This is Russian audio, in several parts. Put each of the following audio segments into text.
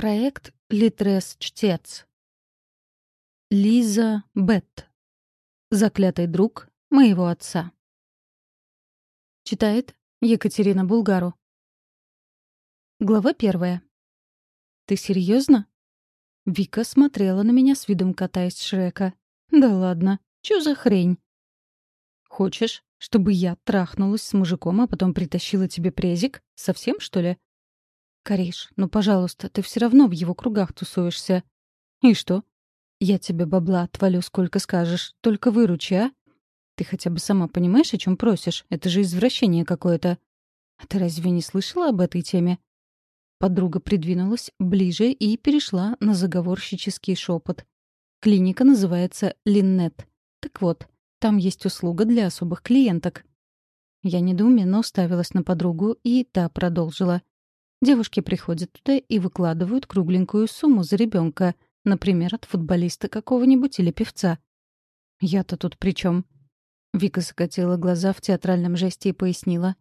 Проект «Литрес-чтец». Лиза Бетт. Заклятый друг моего отца. Читает Екатерина Булгару. Глава первая. «Ты серьезно? Вика смотрела на меня с видом кота из Шрека. «Да ладно, чё за хрень?» «Хочешь, чтобы я трахнулась с мужиком, а потом притащила тебе презик? Совсем, что ли?» «Кариш, ну, пожалуйста, ты все равно в его кругах тусуешься». «И что?» «Я тебе бабла отвалю сколько скажешь, только выручи, а?» «Ты хотя бы сама понимаешь, о чем просишь? Это же извращение какое-то». «А ты разве не слышала об этой теме?» Подруга придвинулась ближе и перешла на заговорщический шепот. Клиника называется Линнет. Так вот, там есть услуга для особых клиенток. Я недоуменно уставилась на подругу, и та продолжила. Девушки приходят туда и выкладывают кругленькую сумму за ребенка, например, от футболиста какого-нибудь или певца. «Я-то тут при чем? Вика закатила глаза в театральном жесте и пояснила.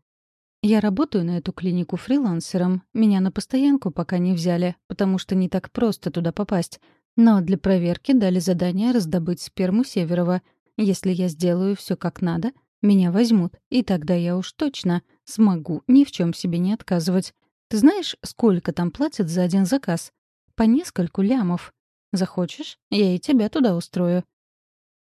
«Я работаю на эту клинику фрилансером. Меня на постоянку пока не взяли, потому что не так просто туда попасть. Но для проверки дали задание раздобыть сперму Северова. Если я сделаю все как надо, меня возьмут, и тогда я уж точно смогу ни в чем себе не отказывать. Ты знаешь, сколько там платят за один заказ? По нескольку лямов. Захочешь, я и тебя туда устрою».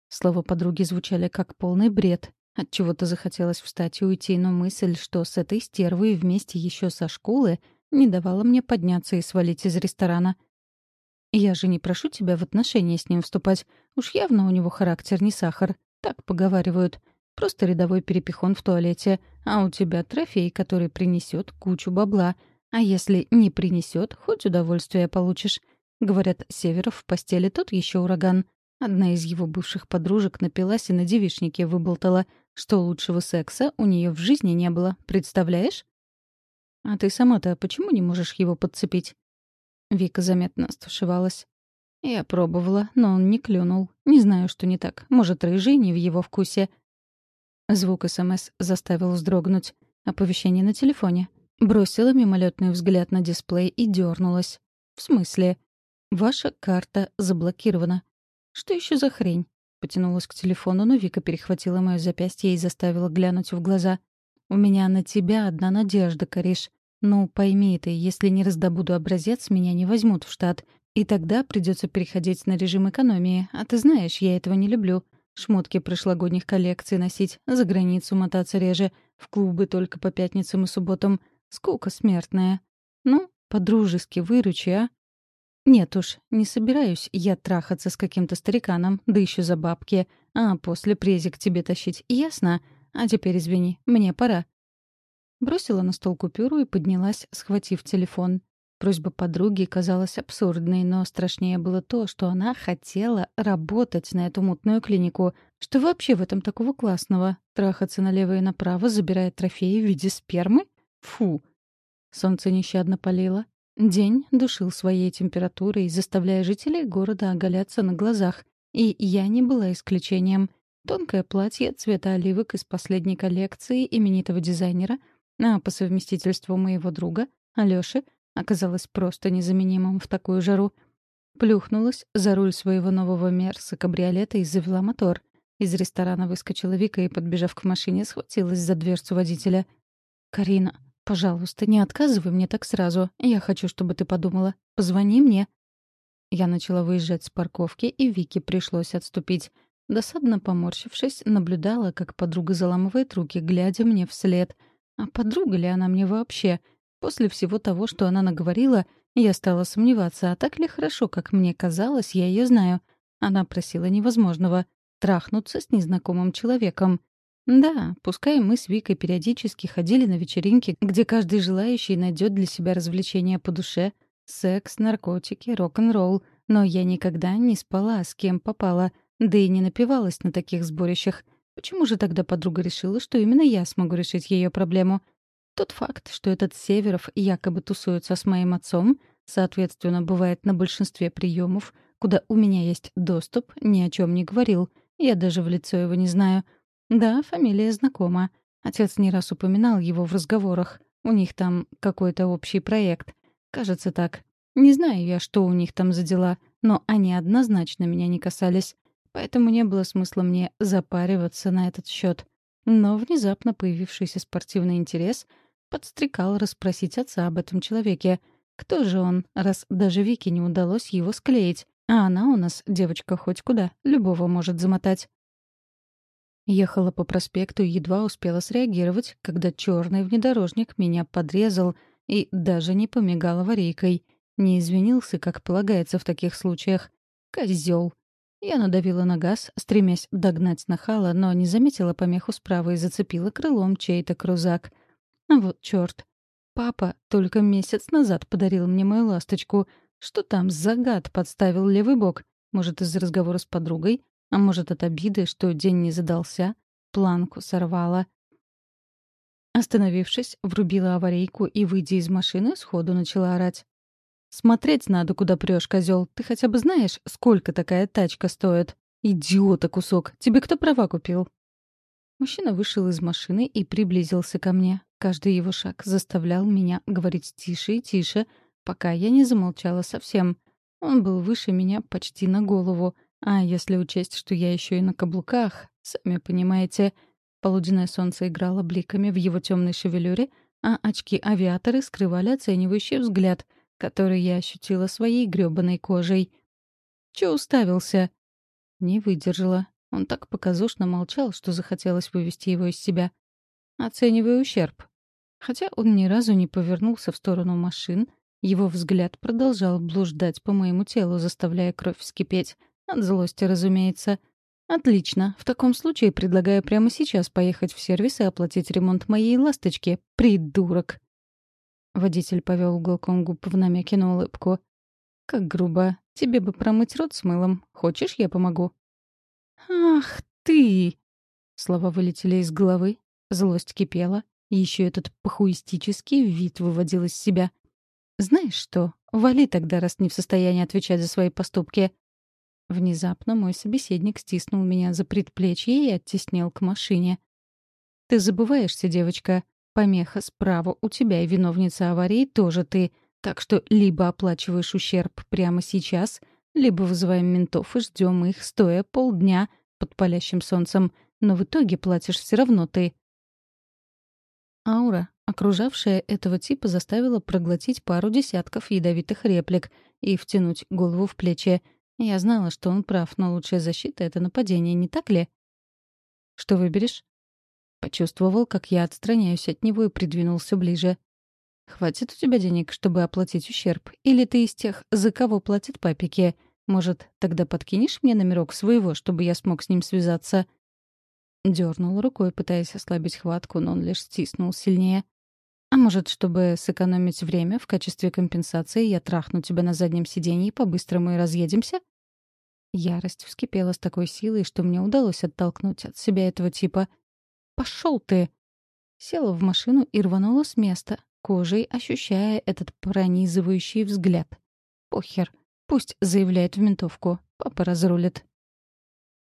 Слова подруги звучали как полный бред. От чего то захотелось встать и уйти, но мысль, что с этой стервой вместе еще со школы, не давала мне подняться и свалить из ресторана. «Я же не прошу тебя в отношения с ним вступать. Уж явно у него характер не сахар. Так поговаривают. Просто рядовой перепихон в туалете, а у тебя трофей, который принесет кучу бабла. А если не принесет, хоть удовольствие получишь. Говорят, Северов в постели тот еще ураган. Одна из его бывших подружек напилась и на девичнике выболтала, что лучшего секса у нее в жизни не было. Представляешь? А ты сама-то почему не можешь его подцепить? Вика заметно стушевалась. Я пробовала, но он не клюнул. Не знаю, что не так. Может, рыжий не в его вкусе. Звук СМС заставил вздрогнуть. Оповещение на телефоне. Бросила мимолетный взгляд на дисплей и дернулась. «В смысле?» «Ваша карта заблокирована». «Что еще за хрень?» Потянулась к телефону, но Вика перехватила мое запястье и заставила глянуть в глаза. «У меня на тебя одна надежда, Кариш. Ну, пойми ты, если не раздобуду образец, меня не возьмут в штат. И тогда придется переходить на режим экономии. А ты знаешь, я этого не люблю. Шмотки прошлогодних коллекций носить, за границу мотаться реже, в клубы только по пятницам и субботам — Скука смертная. Ну, по-дружески выручи, а? Нет уж, не собираюсь я трахаться с каким-то стариканом, да еще за бабки, а после презик тебе тащить, ясно? А теперь извини, мне пора. Бросила на стол купюру и поднялась, схватив телефон. Просьба подруги казалась абсурдной, но страшнее было то, что она хотела работать на эту мутную клинику. Что вообще в этом такого классного? Трахаться налево и направо, забирая трофеи в виде спермы? Фу. Солнце нещадно палило. День душил своей температурой, заставляя жителей города оголяться на глазах. И я не была исключением. Тонкое платье цвета оливок из последней коллекции именитого дизайнера, а по совместительству моего друга, Алёши, оказалось просто незаменимым в такую жару. Плюхнулась за руль своего нового Мерса кабриолета и завела мотор. Из ресторана выскочила Вика и, подбежав к машине, схватилась за дверцу водителя. «Карина, «Пожалуйста, не отказывай мне так сразу. Я хочу, чтобы ты подумала. Позвони мне». Я начала выезжать с парковки, и Вике пришлось отступить. Досадно поморщившись, наблюдала, как подруга заламывает руки, глядя мне вслед. А подруга ли она мне вообще? После всего того, что она наговорила, я стала сомневаться, а так ли хорошо, как мне казалось, я ее знаю. Она просила невозможного — трахнуться с незнакомым человеком. Да, пускай мы с Викой периодически ходили на вечеринки, где каждый желающий найдет для себя развлечения по душе. Секс, наркотики, рок-н-ролл. Но я никогда не спала, с кем попала, да и не напивалась на таких сборищах. Почему же тогда подруга решила, что именно я смогу решить ее проблему? Тот факт, что этот Северов якобы тусуется с моим отцом, соответственно, бывает на большинстве приемов, куда у меня есть доступ, ни о чем не говорил. Я даже в лицо его не знаю — да, фамилия знакома. Отец не раз упоминал его в разговорах. У них там какой-то общий проект. Кажется так. Не знаю я, что у них там за дела, но они однозначно меня не касались. Поэтому не было смысла мне запариваться на этот счет. Но внезапно появившийся спортивный интерес подстрекал расспросить отца об этом человеке. Кто же он, раз даже Вике не удалось его склеить? А она у нас, девочка, хоть куда, любого может замотать. Ехала по проспекту и едва успела среагировать, когда черный внедорожник меня подрезал и даже не помигал аварийкой — не извинился, как полагается в таких случаях. Козел. Я надавила на газ, стремясь догнать нахала, но не заметила помеху справа и зацепила крылом чей-то крузак. Вот чёрт. Папа только месяц назад подарил мне мою ласточку. Что там за гад подставил левый бок? Может, из-за разговора с подругой? А может, от обиды, что день не задался? Планку сорвала. Остановившись, врубила аварийку и, выйдя из машины, сходу начала орать. Смотреть надо, куда прешь, козел. Ты хотя бы знаешь, сколько такая тачка стоит? Идиота кусок. Тебе кто права купил? Мужчина вышел из машины и приблизился ко мне. Каждый его шаг заставлял меня говорить тише и тише, пока я не замолчала совсем. Он был выше меня почти на голову. А если учесть, что я еще и на каблуках, сами понимаете, полуденное солнце играло бликами в его темной шевелюре, а очки-авиаторы скрывали оценивающий взгляд — который я ощутила своей грёбаной кожей. «Чё уставился?» Не выдержала. Он так показушно молчал, что захотелось вывести его из себя. Оценивая ущерб. Хотя он ни разу не повернулся в сторону машин, его взгляд продолжал блуждать по моему телу, заставляя кровь вскипеть. От злости, разумеется. «Отлично. В таком случае предлагаю прямо сейчас поехать в сервис и оплатить ремонт моей ласточки. Придурок!» Водитель повел уголком губ в намеке на улыбку. «Как грубо. Тебе бы промыть рот с мылом. Хочешь, я помогу?» «Ах ты!» Слова вылетели из головы. Злость кипела. Еще этот похуистический вид выводил из себя. «Знаешь что? Вали тогда, раз не в состоянии отвечать за свои поступки». Внезапно мой собеседник стиснул меня за предплечье и оттеснил к машине. «Ты забываешься, девочка. Помеха справа у тебя и виновница аварии тоже ты. Так что либо оплачиваешь ущерб прямо сейчас, либо вызываем ментов и ждем их, стоя полдня под палящим солнцем. Но в итоге платишь все равно ты. Аура, окружавшая этого типа, заставила проглотить пару десятков ядовитых реплик и втянуть голову в плечи. Я знала, что он прав, но лучшая защита — это нападение, не так ли? «Что выберешь?» Почувствовал, как я отстраняюсь от него и придвинулся ближе. «Хватит у тебя денег, чтобы оплатить ущерб? Или ты из тех, за кого платят папики? Может, тогда подкинешь мне номерок своего, чтобы я смог с ним связаться?» Дёрнул рукой, пытаясь ослабить хватку, но он лишь стиснул сильнее. «А может, чтобы сэкономить время, в качестве компенсации я трахну тебя на заднем сиденье по-быстрому и разъедемся?» Ярость вскипела с такой силой, что мне удалось оттолкнуть от себя этого типа — Пошел ты!» Села в машину и рванула с места, кожей ощущая этот пронизывающий взгляд. «Похер. Пусть заявляет в ментовку. Папа разрулит.